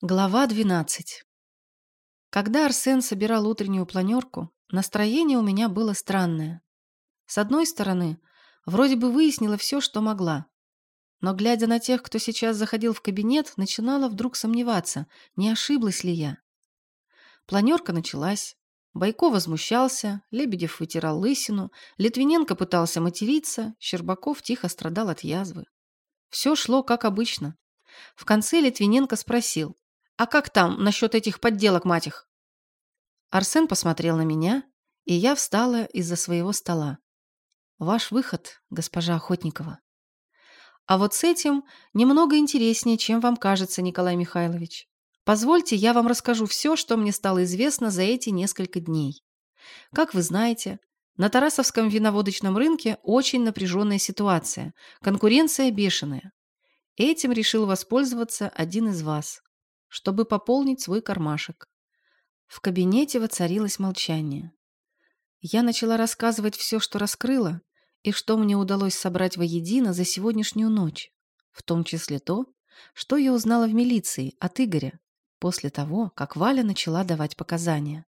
Глава 12. Когда Арсен собирал утреннюю планерку, настроение у меня было странное. С одной стороны, вроде бы выяснила все, что могла. Но, глядя на тех, кто сейчас заходил в кабинет, начинала вдруг сомневаться, не ошиблась ли я. Планерка началась. Байко возмущался, Лебедев вытирал лысину, Литвиненко пытался материться, Щербаков тихо страдал от язвы. Все шло как обычно. В конце Литвиненко спросил, а как там насчет этих подделок, мать их? Арсен посмотрел на меня, и я встала из-за своего стола. Ваш выход, госпожа Охотникова. А вот с этим немного интереснее, чем вам кажется, Николай Михайлович. Позвольте, я вам расскажу все, что мне стало известно за эти несколько дней. Как вы знаете, на Тарасовском виноводочном рынке очень напряженная ситуация, конкуренция бешеная. Этим решил воспользоваться один из вас чтобы пополнить свой кармашек. В кабинете воцарилось молчание. Я начала рассказывать все, что раскрыла, и что мне удалось собрать воедино за сегодняшнюю ночь, в том числе то, что я узнала в милиции от Игоря после того, как Валя начала давать показания.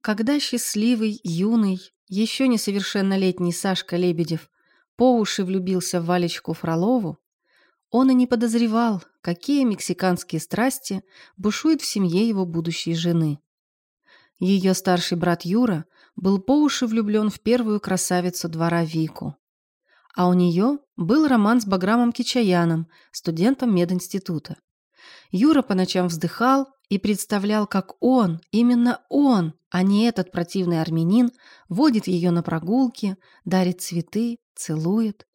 Когда счастливый, юный, еще несовершеннолетний Сашка Лебедев по уши влюбился в Валечку Фролову, он и не подозревал, какие мексиканские страсти бушуют в семье его будущей жены. Ее старший брат Юра был по уши влюблен в первую красавицу двора Вику. А у нее был роман с Баграмом Кичаяном, студентом мединститута. Юра по ночам вздыхал и представлял, как он, именно он, а не этот противный армянин, водит ее на прогулки, дарит цветы, целует.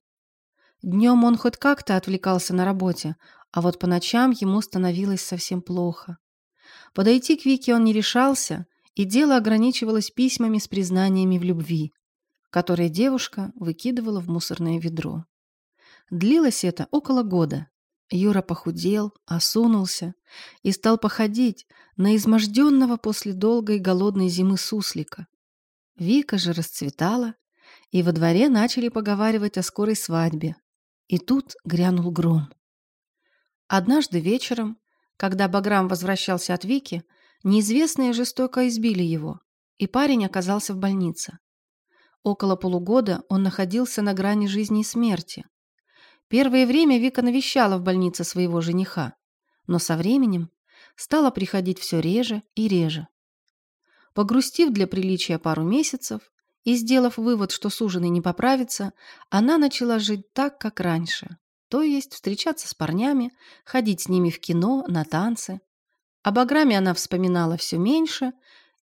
Днем он хоть как-то отвлекался на работе, а вот по ночам ему становилось совсем плохо. Подойти к Вике он не решался, и дело ограничивалось письмами с признаниями в любви, которые девушка выкидывала в мусорное ведро. Длилось это около года. Юра похудел, осунулся и стал походить на изможденного после долгой голодной зимы суслика. Вика же расцветала, и во дворе начали поговаривать о скорой свадьбе, и тут грянул гром. Однажды вечером, когда Баграм возвращался от Вики, неизвестные жестоко избили его, и парень оказался в больнице. Около полугода он находился на грани жизни и смерти. Первое время Вика навещала в больнице своего жениха, но со временем стала приходить все реже и реже. Погрустив для приличия пару месяцев, и, сделав вывод, что суженый не поправится, она начала жить так, как раньше. То есть встречаться с парнями, ходить с ними в кино, на танцы. О Баграме она вспоминала все меньше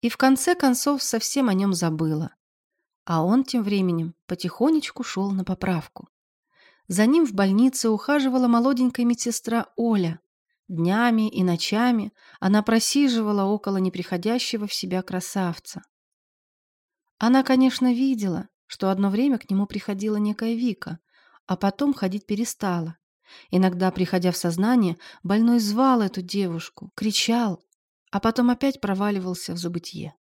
и в конце концов совсем о нем забыла. А он тем временем потихонечку шел на поправку. За ним в больнице ухаживала молоденькая медсестра Оля. Днями и ночами она просиживала около неприходящего в себя красавца. Она, конечно, видела, что одно время к нему приходила некая Вика, а потом ходить перестала. Иногда, приходя в сознание, больной звал эту девушку, кричал, а потом опять проваливался в забытье.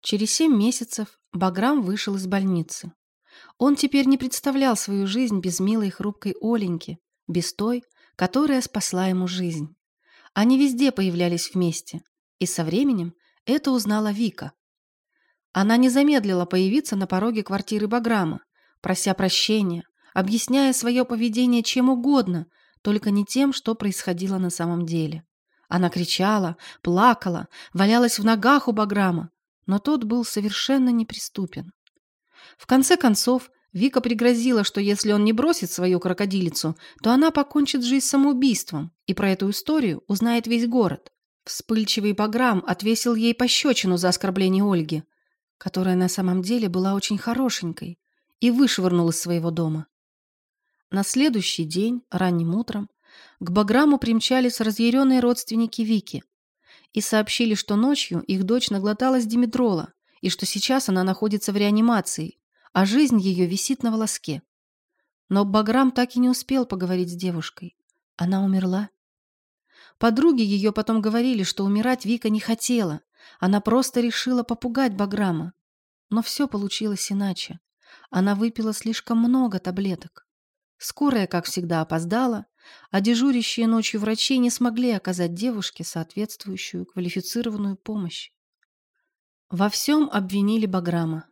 Через семь месяцев Баграм вышел из больницы. Он теперь не представлял свою жизнь без милой хрупкой Оленьки, без той, которая спасла ему жизнь. Они везде появлялись вместе, и со временем это узнала Вика, она не замедлила появиться на пороге квартиры Баграма, прося прощения, объясняя свое поведение чем угодно, только не тем, что происходило на самом деле. Она кричала, плакала, валялась в ногах у Баграма, но тот был совершенно неприступен. В конце концов, Вика пригрозила, что если он не бросит свою крокодилицу, то она покончит жизнь самоубийством, и про эту историю узнает весь город. Вспыльчивый Баграм отвесил ей пощечину за оскорбление Ольги, которая на самом деле была очень хорошенькой, и вышвырнул из своего дома. На следующий день, ранним утром, к Баграму примчались разъяренные родственники Вики и сообщили, что ночью их дочь наглоталась димедрола и что сейчас она находится в реанимации, а жизнь ее висит на волоске. Но Баграм так и не успел поговорить с девушкой. Она умерла. Подруги ее потом говорили, что умирать Вика не хотела, она просто решила попугать Баграма. Но все получилось иначе. Она выпила слишком много таблеток. Скорая, как всегда, опоздала, а дежурящие ночью врачи не смогли оказать девушке соответствующую квалифицированную помощь. Во всем обвинили Баграма.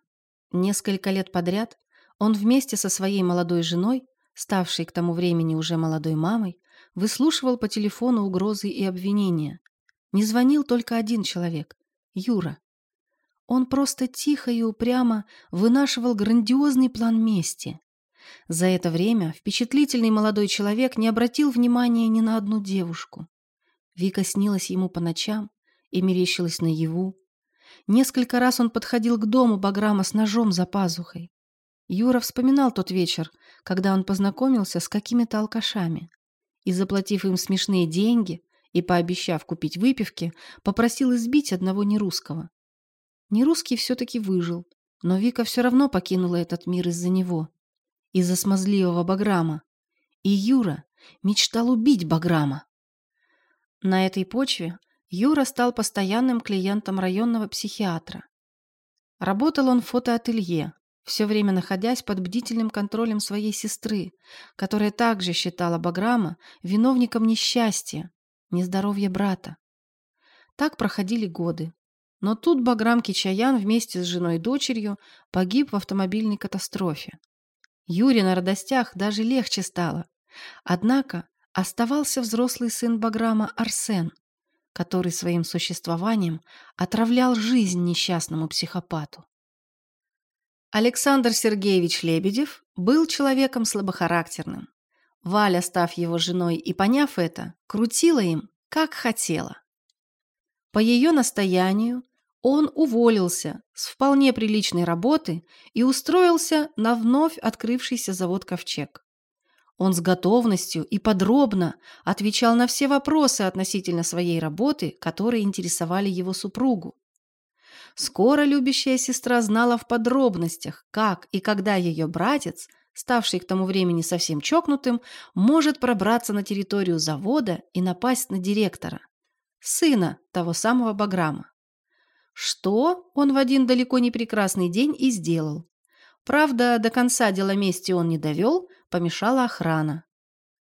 Несколько лет подряд он вместе со своей молодой женой, ставшей к тому времени уже молодой мамой, выслушивал по телефону угрозы и обвинения. Не звонил только один человек – Юра. Он просто тихо и упрямо вынашивал грандиозный план мести. За это время впечатлительный молодой человек не обратил внимания ни на одну девушку. Вика снилась ему по ночам и мерещилась наяву. Несколько раз он подходил к дому Баграма с ножом за пазухой. Юра вспоминал тот вечер, когда он познакомился с какими-то алкашами. И, заплатив им смешные деньги и пообещав купить выпивки, попросил избить одного нерусского. Нерусский все-таки выжил, но Вика все равно покинула этот мир из-за него, из-за смазливого Баграма. И Юра мечтал убить Баграма. На этой почве Юра стал постоянным клиентом районного психиатра. Работал он в фотоателье, все время находясь под бдительным контролем своей сестры, которая также считала Баграма виновником несчастья, нездоровья брата. Так проходили годы. Но тут Баграм Кичаян вместе с женой и дочерью погиб в автомобильной катастрофе. Юре на радостях даже легче стало. Однако оставался взрослый сын Баграма Арсен, который своим существованием отравлял жизнь несчастному психопату. Александр Сергеевич Лебедев был человеком слабохарактерным. Валя, став его женой и поняв это, крутила им, как хотела. По ее настоянию он уволился с вполне приличной работы и устроился на вновь открывшийся завод «Ковчег». Он с готовностью и подробно отвечал на все вопросы относительно своей работы, которые интересовали его супругу. Скоро любящая сестра знала в подробностях, как и когда ее братец, ставший к тому времени совсем чокнутым, может пробраться на территорию завода и напасть на директора, сына того самого Баграма. Что он в один далеко не прекрасный день и сделал. Правда, до конца дела мести он не довел, помешала охрана.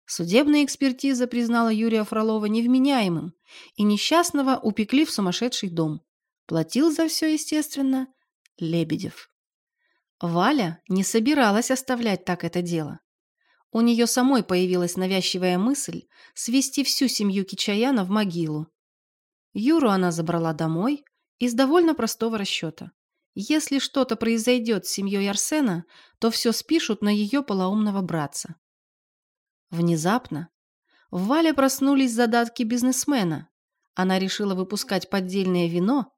Судебная экспертиза признала Юрия Фролова невменяемым, и несчастного упекли в сумасшедший дом. Платил за все, естественно, Лебедев. Валя не собиралась оставлять так это дело. У нее самой появилась навязчивая мысль свести всю семью Кичаяна в могилу. Юру она забрала домой, из довольно простого расчета. Если что-то произойдет с семьей Арсена, то все спишут на ее полоумного братца. Внезапно в Вале проснулись задатки бизнесмена. Она решила выпускать поддельное вино,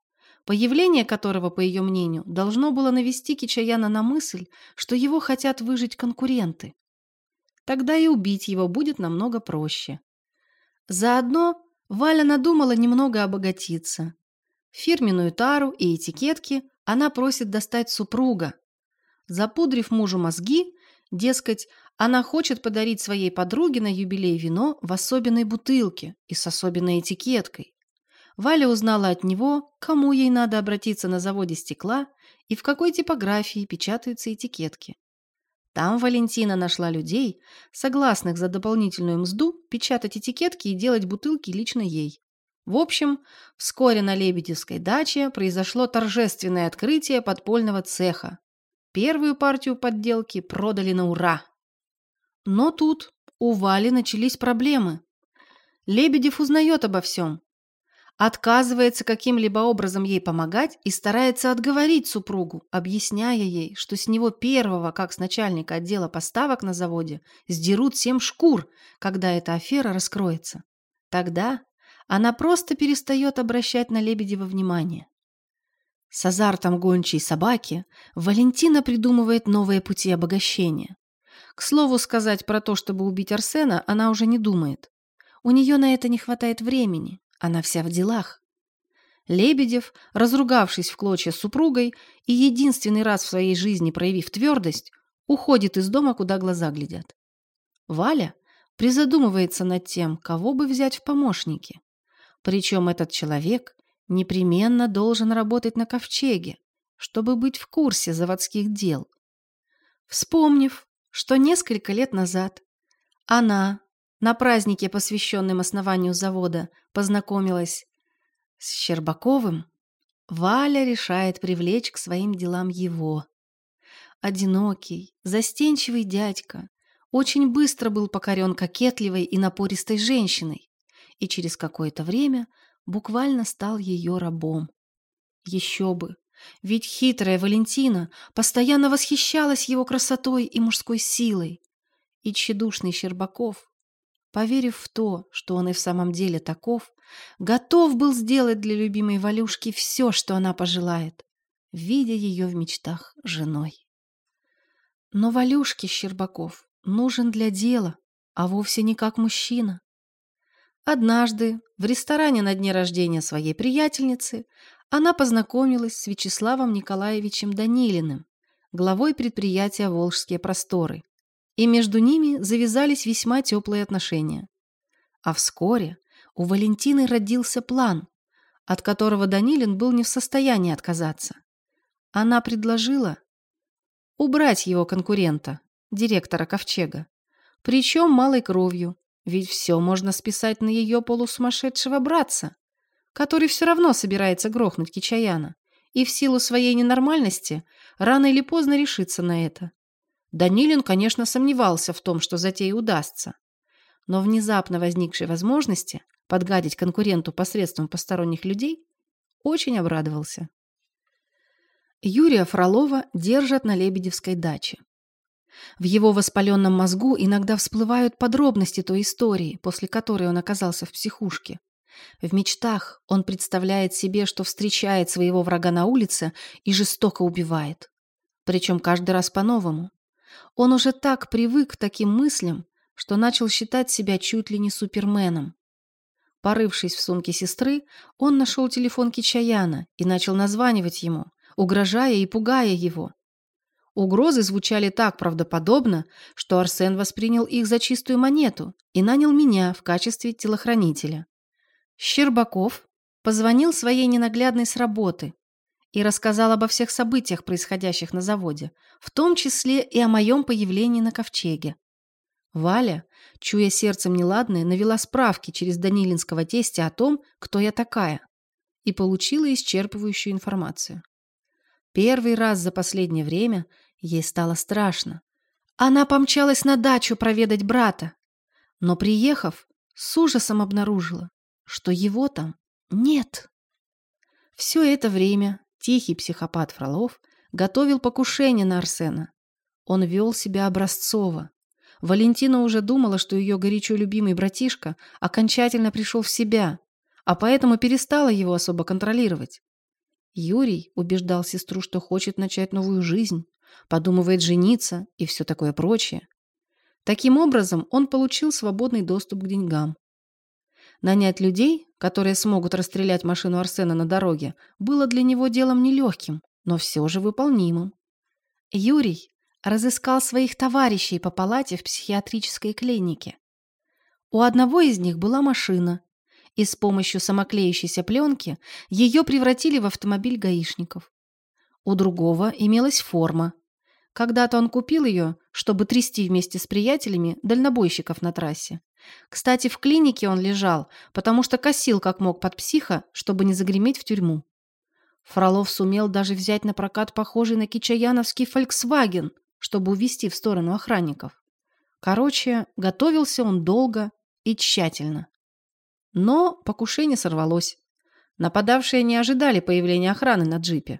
появление которого, по ее мнению, должно было навести Кичаяна на мысль, что его хотят выжить конкуренты. Тогда и убить его будет намного проще. Заодно Валя надумала немного обогатиться. Фирменную тару и этикетки она просит достать супруга. Запудрив мужу мозги, дескать, она хочет подарить своей подруге на юбилей вино в особенной бутылке и с особенной этикеткой. Валя узнала от него, кому ей надо обратиться на заводе стекла и в какой типографии печатаются этикетки. Там Валентина нашла людей, согласных за дополнительную мзду печатать этикетки и делать бутылки лично ей. В общем, вскоре на Лебедевской даче произошло торжественное открытие подпольного цеха. Первую партию подделки продали на ура. Но тут у Вали начались проблемы. Лебедев узнает обо всем. Отказывается каким-либо образом ей помогать и старается отговорить супругу, объясняя ей, что с него первого, как с начальника отдела поставок на заводе, сдерут семь шкур, когда эта афера раскроется. Тогда она просто перестает обращать на Лебедева внимание. С азартом гончей собаки Валентина придумывает новые пути обогащения. К слову сказать про то, чтобы убить Арсена, она уже не думает. У нее на это не хватает времени, она вся в делах. Лебедев, разругавшись в клочья с супругой и единственный раз в своей жизни проявив твердость, уходит из дома, куда глаза глядят. Валя призадумывается над тем, кого бы взять в помощники. Причем этот человек непременно должен работать на ковчеге, чтобы быть в курсе заводских дел. Вспомнив, что несколько лет назад она, на празднике, посвященном основанию завода, познакомилась с Щербаковым, Валя решает привлечь к своим делам его. Одинокий, застенчивый дядька. Очень быстро был покорен кокетливой и напористой женщиной. И через какое-то время буквально стал ее рабом. Еще бы, ведь хитрая Валентина постоянно восхищалась его красотой и мужской силой, и тщедушный Щербаков, поверив в то, что он и в самом деле таков, готов был сделать для любимой Валюшки все, что она пожелает, видя ее в мечтах женой. Но Валюшке Щербаков нужен для дела, а вовсе не как мужчина. Однажды в ресторане на дне рождения своей приятельницы она познакомилась с Вячеславом Николаевичем Данилиным, главой предприятия «Волжские просторы», и между ними завязались весьма теплые отношения. А вскоре у Валентины родился план, от которого Данилин был не в состоянии отказаться. Она предложила убрать его конкурента, директора Ковчега, причем малой кровью, ведь все можно списать на ее полусумасшедшего братца, который все равно собирается грохнуть Кичаяна и в силу своей ненормальности рано или поздно решится на это. Данилин, конечно, сомневался в том, что затея удастся, но внезапно возникшей возможности подгадить конкуренту посредством посторонних людей очень обрадовался. Юрия Фролова держат на Лебедевской даче. В его воспаленном мозгу иногда всплывают подробности той истории, после которой он оказался в психушке. В мечтах он представляет себе, что встречает своего врага на улице и жестоко убивает. Причем каждый раз по-новому. Он уже так привык к таким мыслям, что начал считать себя чуть ли не суперменом. Порывшись в сумке сестры, он нашел телефон Кичаяна и начал названивать ему, угрожая и пугая его. Угрозы звучали так правдоподобно, что Арсен воспринял их за чистую монету и нанял меня в качестве телохранителя. Щербаков позвонил своей ненаглядной с работы и рассказал обо всех событиях, происходящих на заводе, в том числе и о моем появлении на ковчеге. Валя, чуя сердцем неладное, навела справки через Данилинского тестя о том, кто я такая, и получила исчерпывающую информацию. Первый раз за последнее время ей стало страшно. Она помчалась на дачу проведать брата, но, приехав, с ужасом обнаружила, что его там нет. Все это время тихий психопат Фролов готовил покушение на Арсена. Он вел себя образцово. Валентина уже думала, что ее горячо любимый братишка окончательно пришел в себя, а поэтому перестала его особо контролировать. Юрий убеждал сестру, что хочет начать новую жизнь, подумывает жениться и все такое прочее. Таким образом, он получил свободный доступ к деньгам. Нанять людей, которые смогут расстрелять машину Арсена на дороге, было для него делом нелегким, но все же выполнимым. Юрий разыскал своих товарищей по палате в психиатрической клинике. У одного из них была машина, и с помощью самоклеющейся пленки ее превратили в автомобиль гаишников. У другого имелась форма. Когда-то он купил ее, чтобы трясти вместе с приятелями дальнобойщиков на трассе. Кстати, в клинике он лежал, потому что косил как мог под психа, чтобы не загреметь в тюрьму. Фролов сумел даже взять на прокат похожий на кичаяновский «Фольксваген», чтобы увести в сторону охранников. Короче, готовился он долго и тщательно. Но покушение сорвалось. Нападавшие не ожидали появления охраны на джипе.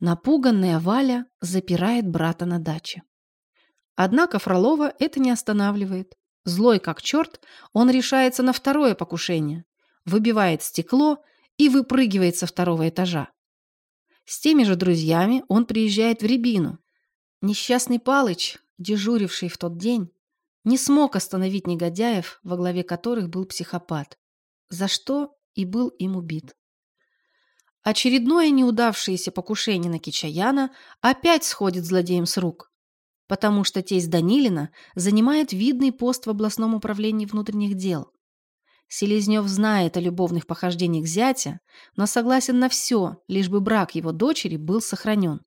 Напуганная Валя запирает брата на даче. Однако Фролова это не останавливает. Злой как черт, он решается на второе покушение, выбивает стекло и выпрыгивает со второго этажа. С теми же друзьями он приезжает в Рябину. Несчастный Палыч, дежуривший в тот день, не смог остановить негодяев, во главе которых был психопат, за что и был им убит. Очередное неудавшееся покушение на Кичаяна опять сходит злодеям с рук потому что тесть Данилина занимает видный пост в областном управлении внутренних дел. Селезнев знает о любовных похождениях зятя, но согласен на все, лишь бы брак его дочери был сохранен.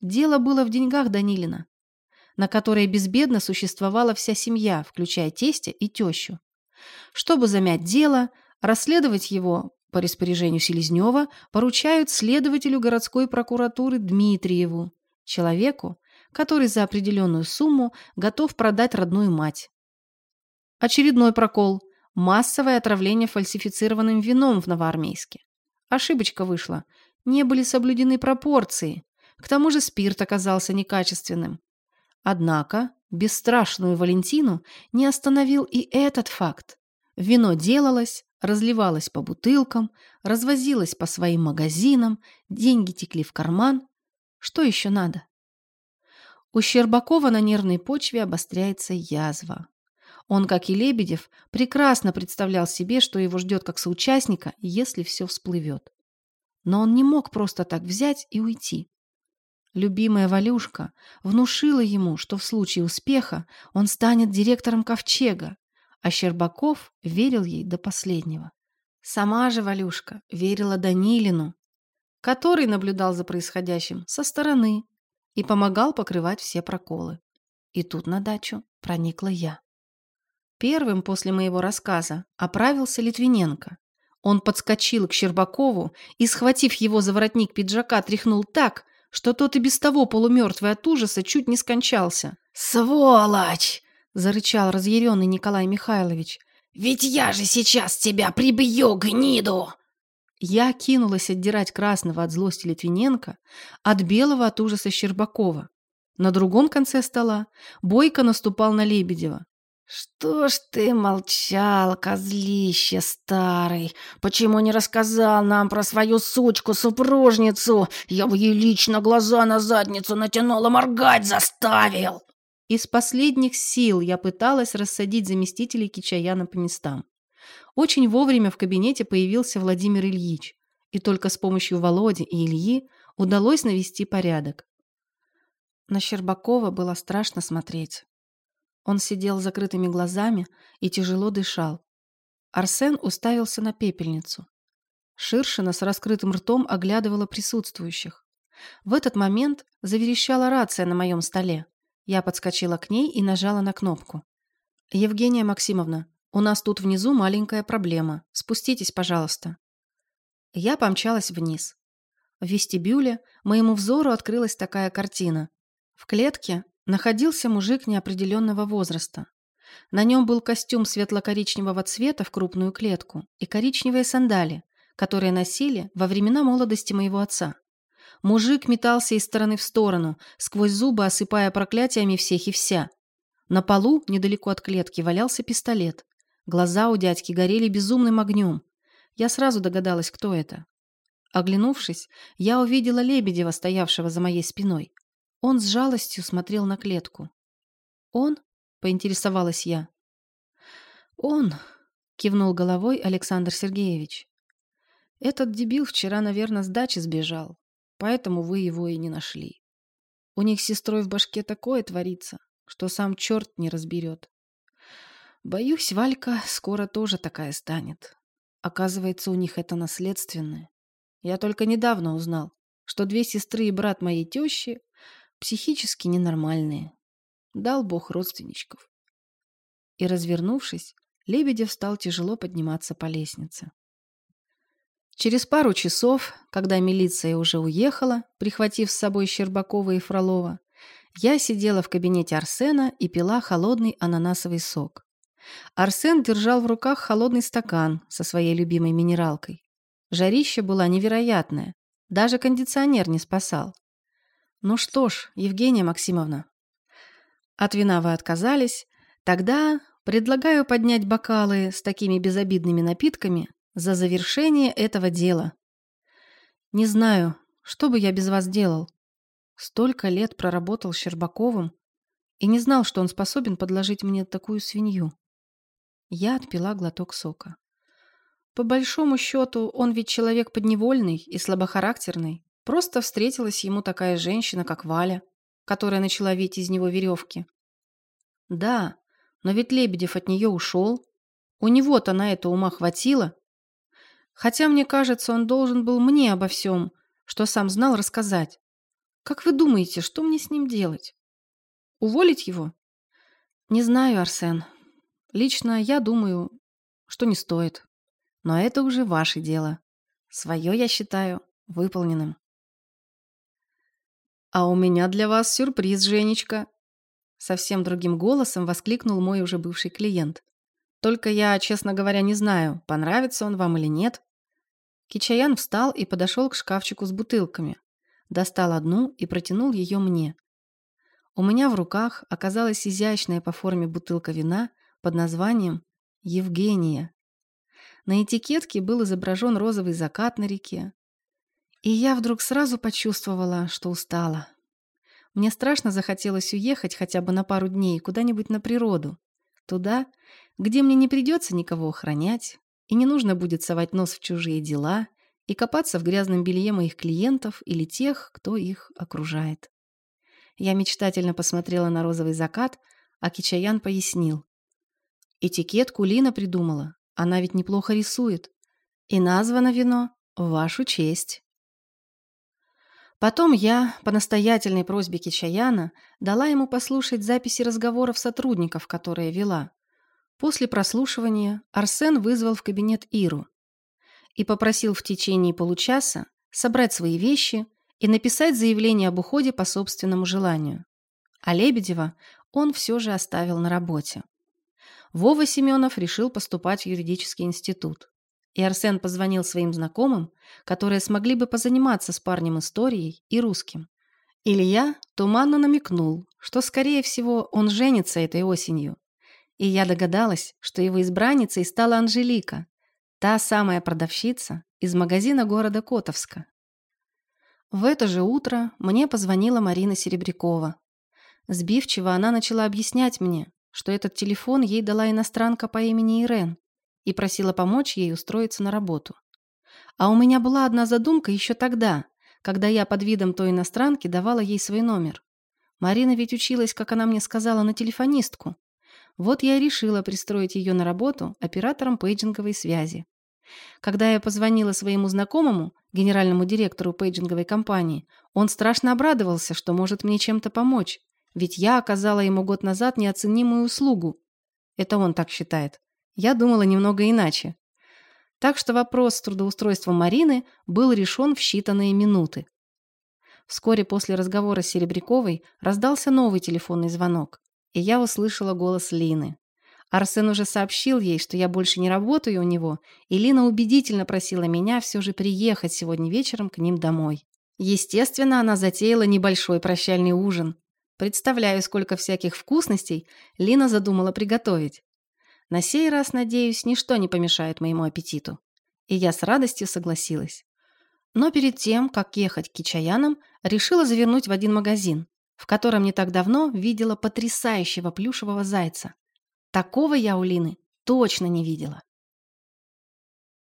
Дело было в деньгах Данилина. на которой безбедно существовала вся семья, включая тестя и тещу. Чтобы замять дело, расследовать его по распоряжению Селезнева поручают следователю городской прокуратуры Дмитриеву, человеку, который за определенную сумму готов продать родную мать. Очередной прокол – массовое отравление фальсифицированным вином в Новоармейске. Ошибочка вышла. Не были соблюдены пропорции. К тому же спирт оказался некачественным. Однако бесстрашную Валентину не остановил и этот факт. Вино делалось, разливалось по бутылкам, развозилось по своим магазинам, деньги текли в карман. Что еще надо? У Щербакова на нервной почве обостряется язва. Он, как и Лебедев, прекрасно представлял себе, что его ждет как соучастника, если все всплывет. Но он не мог просто так взять и уйти. Любимая Валюшка внушила ему, что в случае успеха он станет директором Ковчега, а Щербаков верил ей до последнего. Сама же Валюшка верила Данилину, который наблюдал за происходящим со стороны и помогал покрывать все проколы. И тут на дачу проникла я. Первым после моего рассказа оправился Литвиненко. Он подскочил к Щербакову и, схватив его за воротник пиджака, тряхнул так, что тот и без того полумертвый от ужаса чуть не скончался. «Сволочь!» — зарычал разъяренный Николай Михайлович. «Ведь я же сейчас тебя прибью, гниду!» Я кинулась отдирать красного от злости Литвиненко, от белого от ужаса Щербакова. На другом конце стола Бойко наступал на Лебедева. «Что ж ты молчал, козлище старый? Почему не рассказал нам про свою сучку-супружницу? Я бы ей лично глаза на задницу натянула, моргать заставил!» Из последних сил я пыталась рассадить заместителей Кичаяна по местам. Очень вовремя в кабинете появился Владимир Ильич, и только с помощью Володи и Ильи удалось навести порядок. На Щербакова было страшно смотреть. Он сидел с закрытыми глазами и тяжело дышал. Арсен уставился на пепельницу. Ширшина с раскрытым ртом оглядывала присутствующих. В этот момент заверещала рация на моем столе. Я подскочила к ней и нажала на кнопку. «Евгения Максимовна, у нас тут внизу маленькая проблема. Спуститесь, пожалуйста». Я помчалась вниз. В вестибюле моему взору открылась такая картина. В клетке находился мужик неопределенного возраста. На нем был костюм светло-коричневого цвета в крупную клетку и коричневые сандали, которые носили во времена молодости моего отца. Мужик метался из стороны в сторону, сквозь зубы осыпая проклятиями всех и вся. На полу, недалеко от клетки, валялся пистолет. Глаза у дядьки горели безумным огнем. Я сразу догадалась, кто это. Оглянувшись, я увидела Лебедева, стоявшего за моей спиной. Он с жалостью смотрел на клетку. «Он?» — поинтересовалась я. «Он!» — кивнул головой Александр Сергеевич. «Этот дебил вчера, наверное, с дачи сбежал поэтому вы его и не нашли. У них с сестрой в башке такое творится, что сам черт не разберет. Боюсь, Валька скоро тоже такая станет. Оказывается, у них это наследственное. Я только недавно узнал, что две сестры и брат моей тещи психически ненормальные. Дал бог родственничков. И, развернувшись, Лебедев стал тяжело подниматься по лестнице. Через пару часов, когда милиция уже уехала, прихватив с собой Щербакова и Фролова, я сидела в кабинете Арсена и пила холодный ананасовый сок. Арсен держал в руках холодный стакан со своей любимой минералкой. Жарища была невероятная, даже кондиционер не спасал. Ну что ж, Евгения Максимовна, от вина вы отказались, тогда предлагаю поднять бокалы с такими безобидными напитками, за завершение этого дела. Не знаю, что бы я без вас делал. Столько лет проработал Щербаковым и не знал, что он способен подложить мне такую свинью. Я отпила глоток сока. По большому счету, он ведь человек подневольный и слабохарактерный. Просто встретилась ему такая женщина, как Валя, которая начала ведь из него веревки. Да, но ведь Лебедев от нее ушел. У него-то на это ума хватило, Хотя, мне кажется, он должен был мне обо всем, что сам знал, рассказать. Как вы думаете, что мне с ним делать? Уволить его? Не знаю, Арсен. Лично я думаю, что не стоит. Но это уже ваше дело. Свое я считаю выполненным. «А у меня для вас сюрприз, Женечка!» Совсем другим голосом воскликнул мой уже бывший клиент. «Только я, честно говоря, не знаю, понравится он вам или нет». Кичаян встал и подошел к шкафчику с бутылками. Достал одну и протянул ее мне. У меня в руках оказалась изящная по форме бутылка вина под названием «Евгения». На этикетке был изображен розовый закат на реке, и я вдруг сразу почувствовала, что устала. Мне страшно захотелось уехать хотя бы на пару дней куда-нибудь на природу. Туда, где мне не придется никого охранять, и не нужно будет совать нос в чужие дела и копаться в грязном белье моих клиентов или тех, кто их окружает. Я мечтательно посмотрела на розовый закат, а Кичаян пояснил. Этикетку Лина придумала, она ведь неплохо рисует. И названо вино в вашу честь. Потом я, по настоятельной просьбе Кичаяна, дала ему послушать записи разговоров сотрудников, которые вела. После прослушивания Арсен вызвал в кабинет Иру и попросил в течение получаса собрать свои вещи и написать заявление об уходе по собственному желанию. А Лебедева он все же оставил на работе. Вова Семенов решил поступать в юридический институт. И Арсен позвонил своим знакомым, которые смогли бы позаниматься с парнем историей и русским. Илья туманно намекнул, что, скорее всего, он женится этой осенью. И я догадалась, что его избранницей стала Анжелика, та самая продавщица из магазина города Котовска. В это же утро мне позвонила Марина Серебрякова. Сбивчиво она начала объяснять мне, что этот телефон ей дала иностранка по имени Ирен, и просила помочь ей устроиться на работу. А у меня была одна задумка еще тогда, когда я под видом той иностранки давала ей свой номер. Марина ведь училась, как она мне сказала, на телефонистку. Вот я и решила пристроить ее на работу оператором пейджинговой связи. Когда я позвонила своему знакомому, генеральному директору пейджинговой компании, он страшно обрадовался, что может мне чем-то помочь, ведь я оказала ему год назад неоценимую услугу. Это он так считает. Я думала немного иначе. Так что вопрос с трудоустройством Марины был решен в считанные минуты. Вскоре после разговора с Серебряковой раздался новый телефонный звонок, и я услышала голос Лины. Арсен уже сообщил ей, что я больше не работаю у него, и Лина убедительно просила меня все же приехать сегодня вечером к ним домой. Естественно, она затеяла небольшой прощальный ужин. Представляю, сколько всяких вкусностей Лина задумала приготовить. На сей раз, надеюсь, ничто не помешает моему аппетиту. И я с радостью согласилась. Но перед тем, как ехать к кичаянам, решила завернуть в один магазин, в котором не так давно видела потрясающего плюшевого зайца. Такого я у Лины точно не видела.